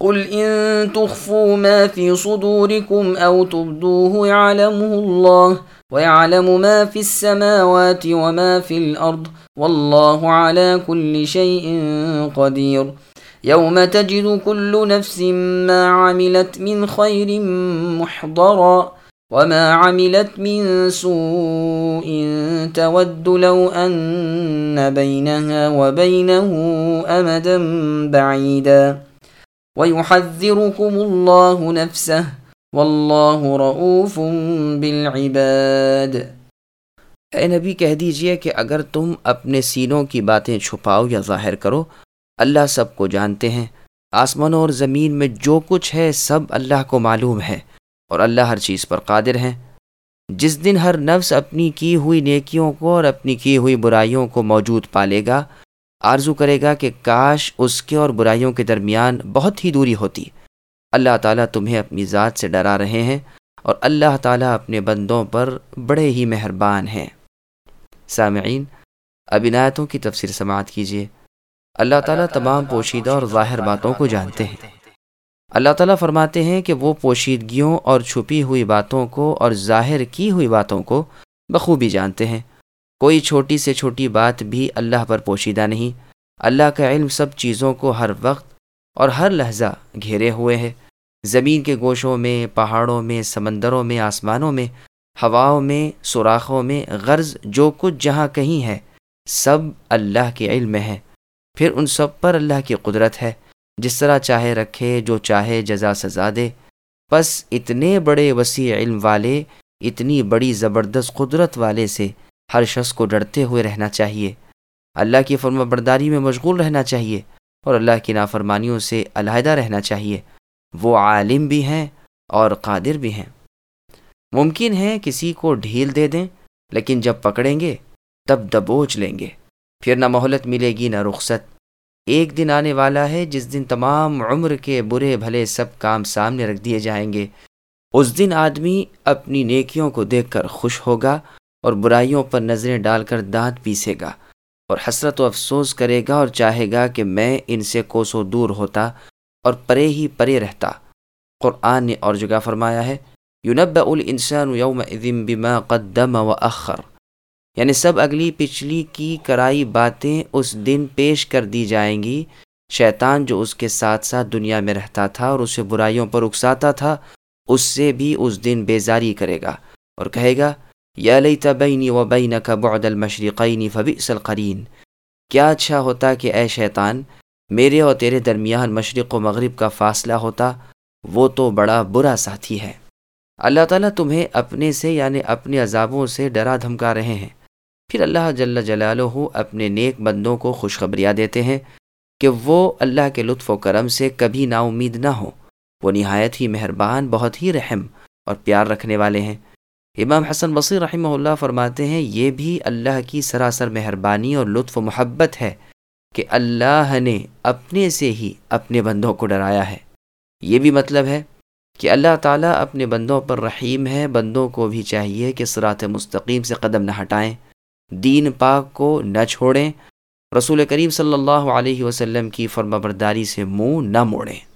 قل ان تخفوا ما في صدوركم او تبدوه يعلمه الله ويعلم ما في السماوات وما في الارض والله على كل شيء قدير. يوم تجد كل نفس ما عملت من خير محضرا وما عملت من سوء تود لو ان بينها وبينه امدا بعيدا. وَيُحَذِّرُكُمُ اللَّهُ نَفْسَهُ وَاللَّهُ رَؤُوفٌ بِالْعِبَادِ۔ اے نبی، کہہ دیجیے کہ اگر تم اپنے سینوں کی باتیں چھپاؤ یا ظاہر کرو، اللہ سب کو جانتے ہیں۔ آسمانوں اور زمین میں جو کچھ ہے، سب اللہ کو معلوم ہے اور اللہ ہر چیز پر قادر ہیں۔ جس دن ہر نفس اپنی کی ہوئی نیکیوں کو اور اپنی کی ہوئی برائیوں کو موجود پالے گا آرزو کرے گا کہ کاش اس کے اور برائیوں کے درمیان بہت ہی دوری ہوتی۔ اللہ تعالیٰ تمہیں اپنی ذات سے ڈرا رہے ہیں اور اللہ تعالیٰ اپنے بندوں پر بڑے ہی مہربان ہیں۔ سامعین، اب عنایتوں کی تفسیر سماعت کیجیے۔ اللہ تعالیٰ تمام پوشیدہ اور ظاہر باتوں کو جانتے ہیں۔ اللہ تعالیٰ فرماتے ہیں کہ وہ پوشیدگیوں اور چھپی ہوئی باتوں کو اور ظاہر کی ہوئی باتوں کو بخوبی جانتے ہیں۔ کوئی چھوٹی سے چھوٹی بات بھی اللہ پر پوشیدہ نہیں۔ اللہ کا علم سب چیزوں کو ہر وقت اور ہر لہجہ گھیرے ہوئے ہے۔ زمین کے گوشوں میں، پہاڑوں میں، سمندروں میں، آسمانوں میں، ہواؤں میں، سوراخوں میں، غرض جو کچھ جہاں کہیں ہے، سب اللہ کے علم میں ہے۔ پھر ان سب پر اللہ کی قدرت ہے۔ جس طرح چاہے رکھے، جو چاہے جزا سزا دے۔ بس اتنے بڑے وسیع علم والے، اتنی بڑی زبردست قدرت والے سے ہر شخص کو ڈرتے ہوئے رہنا چاہیے۔ اللہ کی فرما برداری میں مشغول رہنا چاہیے اور اللہ کی نافرمانیوں سے علیحدہ رہنا چاہیے۔ وہ عالم بھی ہیں اور قادر بھی ہیں۔ ممکن ہے کسی کو ڈھیل دے دیں، لیکن جب پکڑیں گے، تب دبوچ لیں گے۔ پھر نہ مہلت ملے گی، نہ رخصت۔ ایک دن آنے والا ہے جس دن تمام عمر کے برے بھلے سب کام سامنے رکھ دیے جائیں گے۔ اس دن آدمی اپنی نیکیوں کو دیکھ کر خوش ہوگا اور برائیوں پر نظریں ڈال کر دانت پیسے گا اور حسرت و افسوس کرے گا اور چاہے گا کہ میں ان سے کوسوں دور ہوتا اور پرے ہی پرے رہتا۔ قرآن نے اور جگہ فرمایا ہے یونب الانسان یوم بما قدم و اخر۔ یعنی سب اگلی پچھلی کی کرائی باتیں اس دن پیش کر دی جائیں گی۔ شیطان جو اس کے ساتھ ساتھ دنیا میں رہتا تھا اور اسے برائیوں پر اکساتا تھا، اس سے بھی اس دن بیزاری کرے گا اور کہے گا یا لیت بینی و بینک بعد المشرقین فبئس القرین۔ کیا اچھا ہوتا کہ اے شیطان، میرے اور تیرے درمیان مشرق و مغرب کا فاصلہ ہوتا، وہ تو بڑا برا ساتھی ہے۔ اللہ تعالیٰ تمہیں اپنے سے یعنی اپنے عذابوں سے ڈرا دھمکا رہے ہیں۔ پھر اللہ جل جلالہ اپنے نیک بندوں کو خوشخبریاں دیتے ہیں کہ وہ اللہ کے لطف و کرم سے کبھی نا امید نہ ہو وہ نہایت ہی مہربان، بہت ہی رحم اور پیار رکھنے والے ہیں۔ امام حسن بصیر رحمہ اللہ فرماتے ہیں، یہ بھی اللہ کی سراسر مہربانی اور لطف و محبت ہے کہ اللہ نے اپنے سے ہی اپنے بندوں کو ڈرایا ہے۔ یہ بھی مطلب ہے کہ اللہ تعالیٰ اپنے بندوں پر رحیم ہے، بندوں کو بھی چاہیے کہ سرات مستقیم سے قدم نہ ہٹائیں، دین پاک کو نہ چھوڑیں۔ رسول کریم صلی اللہ علیہ وسلم کی فرما برداری سے منہ نہ موڑیں۔